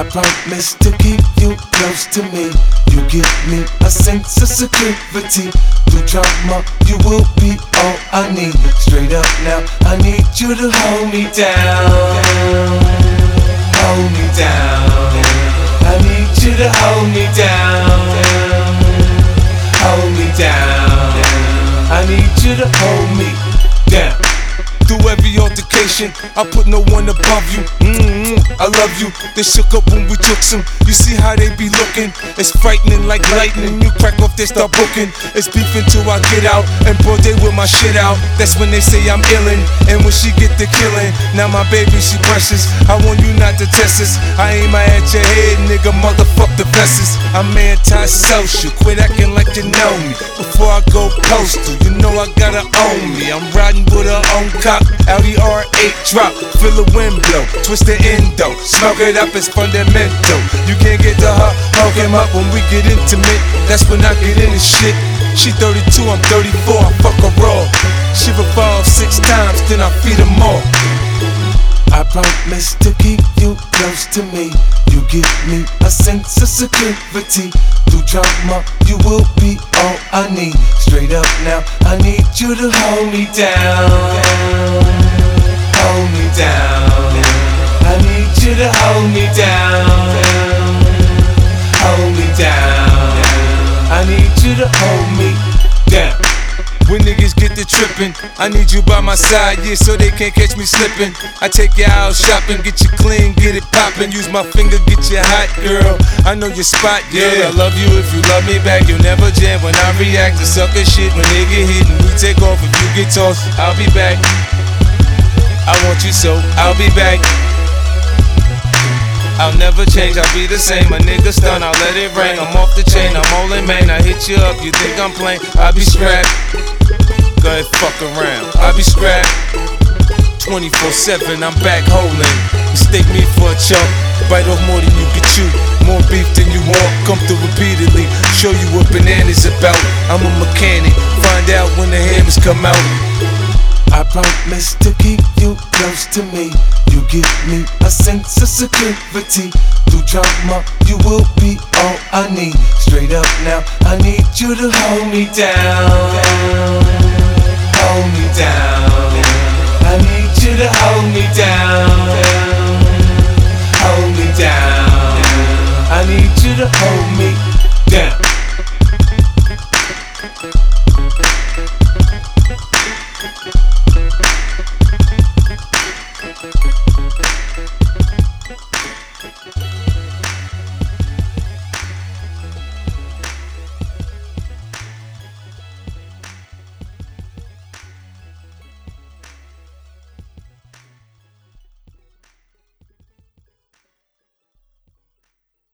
I promise to keep you close to me. You give me a sense of security. Through drama, you will be all I need. Straight up now, I need you to hold me down. Hold me down. I need you to hold me down. Hold me down. I need you to hold me down. Through every altercation, I put no one above you. Mm. Mm-hmm, I love you. They shook up when we took some. You see how they be looking? It's frightening like lightning. You crack off, they start booking. It's beefing till I get out and broad day with my shit out. That's when they say I'm illin'. And when she get the killing, now my baby she precious. I want you not to test us. I aim my at your head, nigga. Motherfuck the vessels. I'm anti-social. Quit acting like you know me. Before I go postal, you know I gotta own me. I'm riding with her own cop. Audi R8 drop, feel the wind blow, twist the endo, smoke it up, it's fundamental. You can't get to her, hug him up when we get intimate. That's when I get into shit. She 32, I'm 34, I fuck her raw. She revolve six times, then I feed her more. I promise to keep you close to me. You give me a sense of security. Through drama, you will be all I need. Straight up now, I need you to hold me down. Hold me down. To hold me down. Hold me down. I need you to hold me down. When niggas get to trippin', I need you by my side, yeah, so they can't catch me slippin'. I take you out shopping, get you clean, get it poppin'. Use my finger, get you hot, girl. I know your spot, yeah. I love you if you love me back. You'll never jam when I react to sucker shit. When they get hit and we take off, if you get tossed, I'll be back. I want you so, I'll be back. I'll never change, I'll be the same. A nigga stun, I'll let it rain. I'm off the chain, I'm all in main. I hit you up, you think I'm playing? I'll be strapped. Go ahead, fuck around. I'll be strapped. 24 7, I'm back holding. Mistake me for a chump. Bite off more than you can chew. More beef than you want. Come through repeatedly. Show you what bananas about. I'm a mechanic. Find out when the hammers come out. I promise to keep you close to me. You give me a sense of security. Through drama, you will be all I need. Straight up now, I need you to hold me down. Hold me down. I need you to hold me down. Hold me down. I need you to hold